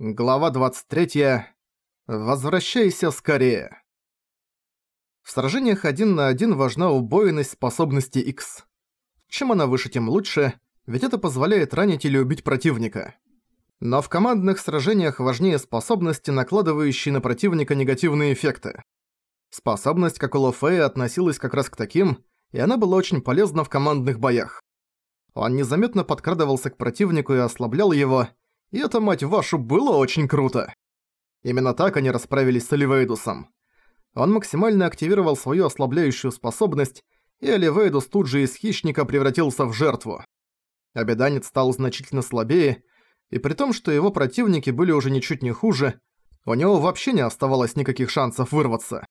Глава 23. Возвращайся скорее. В сражениях один на один важна убойность способности X. Чем она выше, тем лучше, ведь это позволяет ранить или убить противника. Но в командных сражениях важнее способности, накладывающие на противника негативные эффекты. Способность, как у Лофея, относилась как раз к таким, и она была очень полезна в командных боях. Он незаметно подкрадывался к противнику и ослаблял его, и это, мать вашу, было очень круто. Именно так они расправились с Оливейдусом. Он максимально активировал свою ослабляющую способность, и Оливейдус тут же из хищника превратился в жертву. Обеданец стал значительно слабее, и при том, что его противники были уже ничуть не хуже, у него вообще не оставалось никаких шансов вырваться.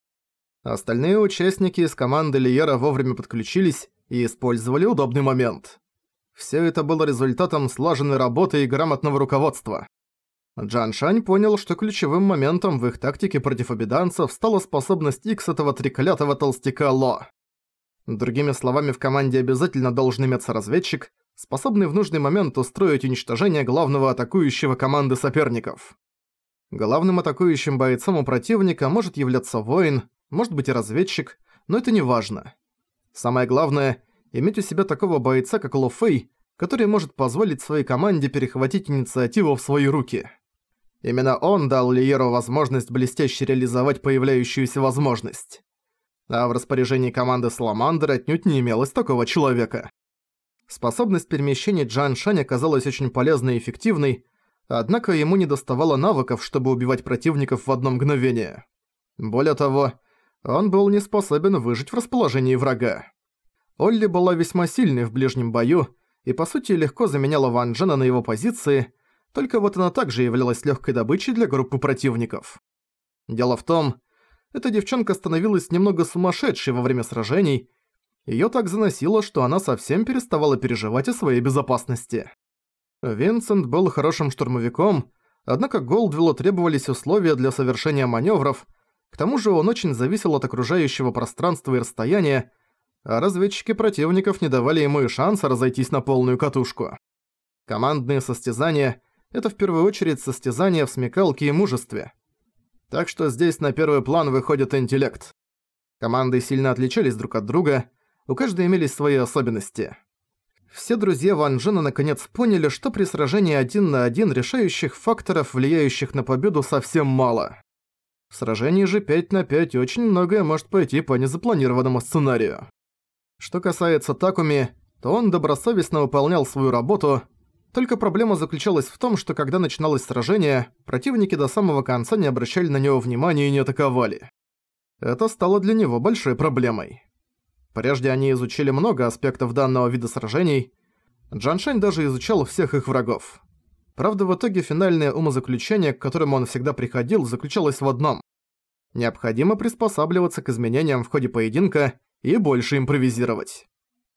Остальные участники из команды Лиера вовремя подключились и использовали удобный момент. Все это было результатом слаженной работы и грамотного руководства. Джан Шань понял, что ключевым моментом в их тактике против обиданцев стала способность Икс этого треклятого толстяка Ло. Другими словами, в команде обязательно должен иметься разведчик, способный в нужный момент устроить уничтожение главного атакующего команды соперников. Главным атакующим бойцом у противника может являться воин, может быть и разведчик, но это не важно. Самое главное – иметь у себя такого бойца, как Ло Фэй, который может позволить своей команде перехватить инициативу в свои руки. Именно он дал Лиеру возможность блестяще реализовать появляющуюся возможность. А в распоряжении команды Саламандр отнюдь не имелось такого человека. Способность перемещения Джан Шань оказалась очень полезной и эффективной, однако ему не доставало навыков, чтобы убивать противников в одно мгновение. Более того, он был не способен выжить в расположении врага. Олли была весьма сильной в ближнем бою и по сути легко заменяла Ван Джена на его позиции, только вот она также являлась легкой добычей для группы противников. Дело в том, эта девчонка становилась немного сумасшедшей во время сражений, её так заносило, что она совсем переставала переживать о своей безопасности. Винсент был хорошим штурмовиком, однако Голдвиллу требовались условия для совершения маневров, к тому же он очень зависел от окружающего пространства и расстояния, а разведчики противников не давали ему и шанса разойтись на полную катушку. Командные состязания – это в первую очередь состязания в смекалке и мужестве. Так что здесь на первый план выходит интеллект. Команды сильно отличались друг от друга, у каждой имелись свои особенности. Все друзья Ван Джена наконец поняли, что при сражении один на один решающих факторов, влияющих на победу, совсем мало. В сражении же 5 на 5 очень многое может пойти по незапланированному сценарию. Что касается Такуми, то он добросовестно выполнял свою работу, только проблема заключалась в том, что когда начиналось сражение, противники до самого конца не обращали на него внимания и не атаковали. Это стало для него большой проблемой. Прежде они изучили много аспектов данного вида сражений, Джаншань даже изучал всех их врагов. Правда, в итоге финальное умозаключение, к которому он всегда приходил, заключалось в одном. Необходимо приспосабливаться к изменениям в ходе поединка и больше импровизировать.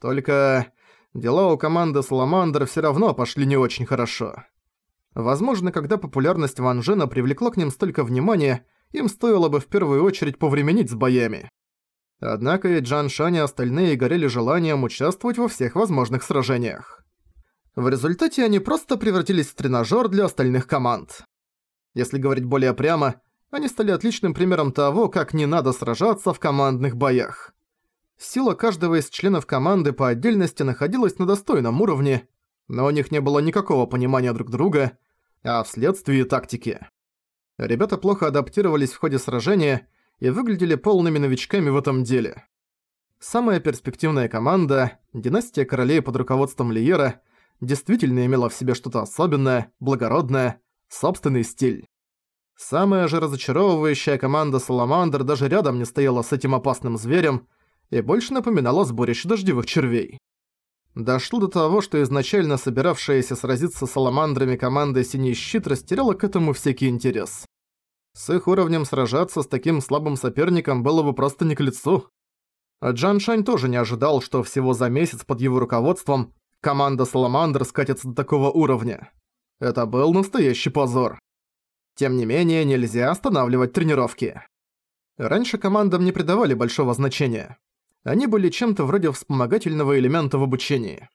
Только дела у команды Саламандр все равно пошли не очень хорошо. Возможно, когда популярность Ван Джена привлекла к ним столько внимания, им стоило бы в первую очередь повременить с боями. Однако и Джан Шань и остальные горели желанием участвовать во всех возможных сражениях. В результате они просто превратились в тренажёр для остальных команд. Если говорить более прямо, они стали отличным примером того, как не надо сражаться в командных боях. Сила каждого из членов команды по отдельности находилась на достойном уровне, но у них не было никакого понимания друг друга, а вследствие тактики. Ребята плохо адаптировались в ходе сражения и выглядели полными новичками в этом деле. Самая перспективная команда, династия королей под руководством Лиера, действительно имела в себе что-то особенное, благородное, собственный стиль. Самая же разочаровывающая команда Саламандр даже рядом не стояла с этим опасным зверем, и больше напоминало сборище дождевых червей. Дошло до того, что изначально собиравшаяся сразиться с саламандрами команда «Синий щит» растеряла к этому всякий интерес. С их уровнем сражаться с таким слабым соперником было бы просто не к лицу. А Джан Шань тоже не ожидал, что всего за месяц под его руководством команда «Саламандр» скатится до такого уровня. Это был настоящий позор. Тем не менее, нельзя останавливать тренировки. Раньше командам не придавали большого значения. Они были чем-то вроде вспомогательного элемента в обучении.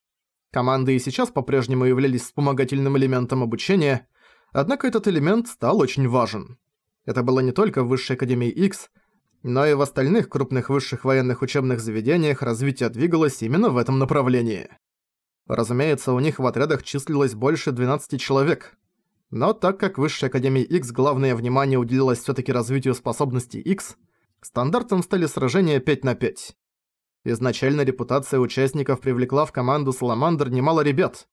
Команды и сейчас по-прежнему являлись вспомогательным элементом обучения, Однако этот элемент стал очень важен. Это было не только в Высшей Академии X, но и в остальных крупных высших военных учебных заведениях развитие двигалось именно в этом направлении. Разумеется, у них в отрядах числилось больше 12 человек. Но так как в Высшей Академии X главное внимание уделилось всё-таки развитию способностей X, стандартом стали сражения 5 на 5. Изначально репутация участников привлекла в команду Саламандр немало ребят.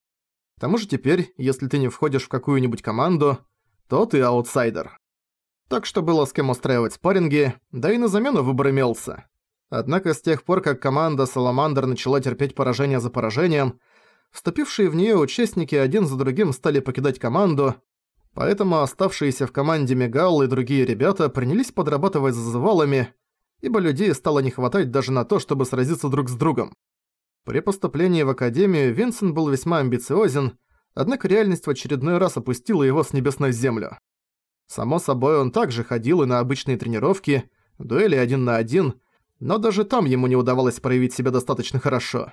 К тому же теперь, если ты не входишь в какую-нибудь команду, то ты аутсайдер. Так что было с кем устраивать спарринги, да и на замену выбор имелся. Однако с тех пор, как команда Саламандр начала терпеть поражение за поражением, вступившие в неё участники один за другим стали покидать команду, поэтому оставшиеся в команде Мегал и другие ребята принялись подрабатывать зазывалами, ибо людей стало не хватать даже на то, чтобы сразиться друг с другом. При поступлении в Академию Винсент был весьма амбициозен, однако реальность в очередной раз опустила его с небес на землю. Само собой, он также ходил и на обычные тренировки, дуэли один на один, но даже там ему не удавалось проявить себя достаточно хорошо.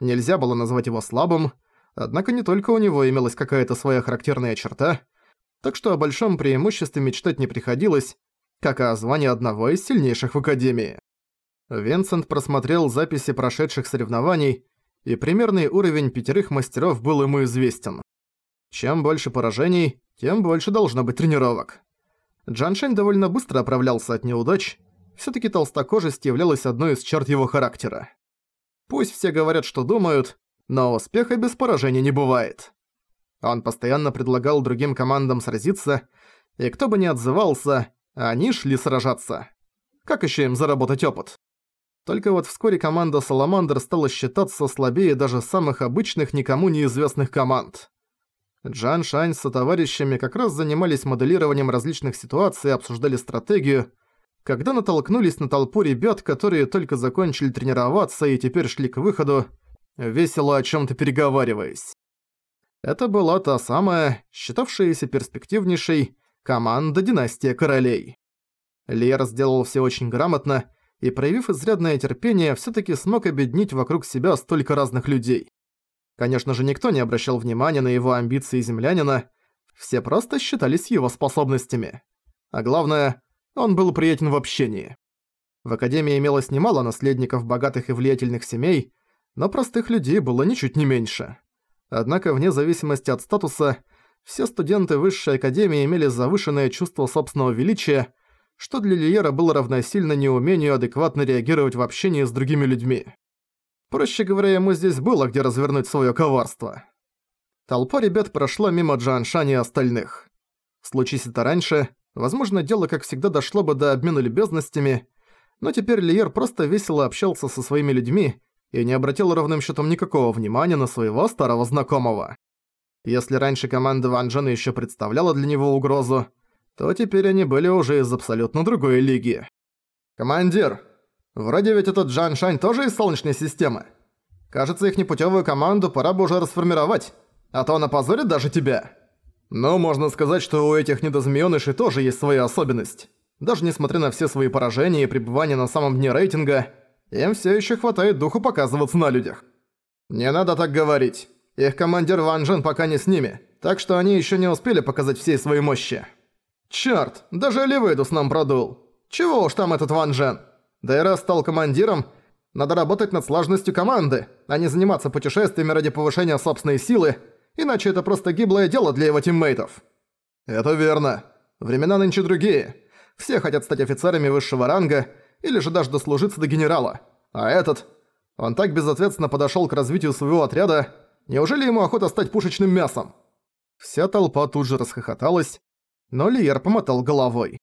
Нельзя было назвать его слабым, однако не только у него имелась какая-то своя характерная черта, так что о большом преимуществе мечтать не приходилось, как о звании одного из сильнейших в Академии. Винсент просмотрел записи прошедших соревнований, и примерный уровень пятерых мастеров был ему известен. Чем больше поражений, тем больше должно быть тренировок. Джаншень довольно быстро оправлялся от неудач, всё-таки толстокожесть являлась одной из черт его характера. Пусть все говорят, что думают, но успеха без поражения не бывает. Он постоянно предлагал другим командам сразиться, и кто бы ни отзывался, они шли сражаться. Как еще им заработать опыт? Только вот вскоре команда Саламандр стала считаться слабее даже самых обычных никому неизвестных команд. Джан Шань со товарищами как раз занимались моделированием различных ситуаций и обсуждали стратегию, когда натолкнулись на толпу ребят, которые только закончили тренироваться и теперь шли к выходу, весело о чем то переговариваясь. Это была та самая, считавшаяся перспективнейшей, Команда Династия Королей. Лер сделал все очень грамотно и, проявив изрядное терпение, всё-таки смог объединить вокруг себя столько разных людей. Конечно же, никто не обращал внимания на его амбиции землянина, все просто считались его способностями. А главное, он был приятен в общении. В Академии имелось немало наследников богатых и влиятельных семей, но простых людей было ничуть не меньше. Однако, вне зависимости от статуса, все студенты высшей академии имели завышенное чувство собственного величия, что для Лиера было равносильно неумению адекватно реагировать в общении с другими людьми. Проще говоря, ему здесь было где развернуть своё коварство. Толпа ребят прошла мимо Джаншани и остальных. Случись это раньше, возможно, дело, как всегда, дошло бы до обмена любезностями, но теперь Лиер просто весело общался со своими людьми и не обратил ровным счетом никакого внимания на своего старого знакомого. Если раньше команда Ван Джена ещё представляла для него угрозу, то теперь они были уже из абсолютно другой лиги. «Командир, вроде ведь этот Джан Шань тоже из Солнечной системы. Кажется, их непутевую команду пора бы уже расформировать, а то она позорит даже тебя». «Ну, можно сказать, что у этих недозмеёнышей тоже есть своя особенность. Даже несмотря на все свои поражения и пребывание на самом дне рейтинга, им всё ещё хватает духу показываться на людях». «Не надо так говорить. Их командир Ван Джен пока не с ними, так что они ещё не успели показать всей своей мощи. Чёрт, даже Оливейдус нам продул. Чего уж там этот Ван Джен? Да и раз стал командиром, надо работать над сложностью команды, а не заниматься путешествиями ради повышения собственной силы, иначе это просто гиблое дело для его тиммейтов. Это верно. Времена нынче другие. Все хотят стать офицерами высшего ранга или же даже дослужиться до генерала. А этот... Он так безответственно подошёл к развитию своего отряда, Неужели ему охота стать пушечным мясом? Вся толпа тут же расхохоталась, но Лиер помотал головой.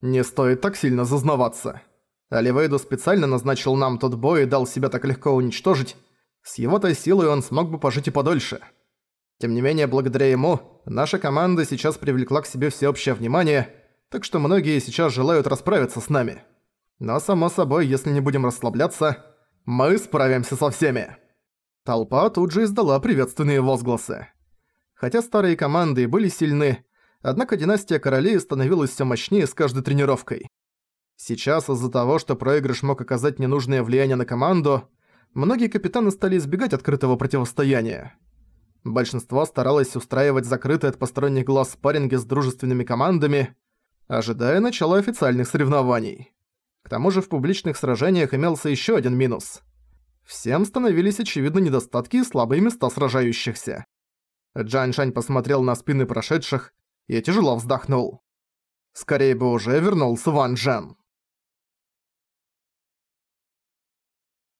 Не стоит так сильно зазнаваться. Оливейду специально назначил нам тот бой и дал себя так легко уничтожить. С его-то силой он смог бы пожить и подольше. Тем не менее, благодаря ему, наша команда сейчас привлекла к себе всеобщее внимание, так что многие сейчас желают расправиться с нами. Но, само собой, если не будем расслабляться, мы справимся со всеми. Толпа тут же издала приветственные возгласы. Хотя старые команды были сильны, однако династия королей становилась все мощнее с каждой тренировкой. Сейчас из-за того, что проигрыш мог оказать ненужное влияние на команду, многие капитаны стали избегать открытого противостояния. Большинство старалось устраивать закрытые от посторонних глаз спарринги с дружественными командами, ожидая начала официальных соревнований. К тому же в публичных сражениях имелся еще один минус. Всем становились очевидны недостатки и слабые места сражающихся. Джан Шань посмотрел на спины прошедших и тяжело вздохнул. Скорее бы уже вернулся Ван Джен.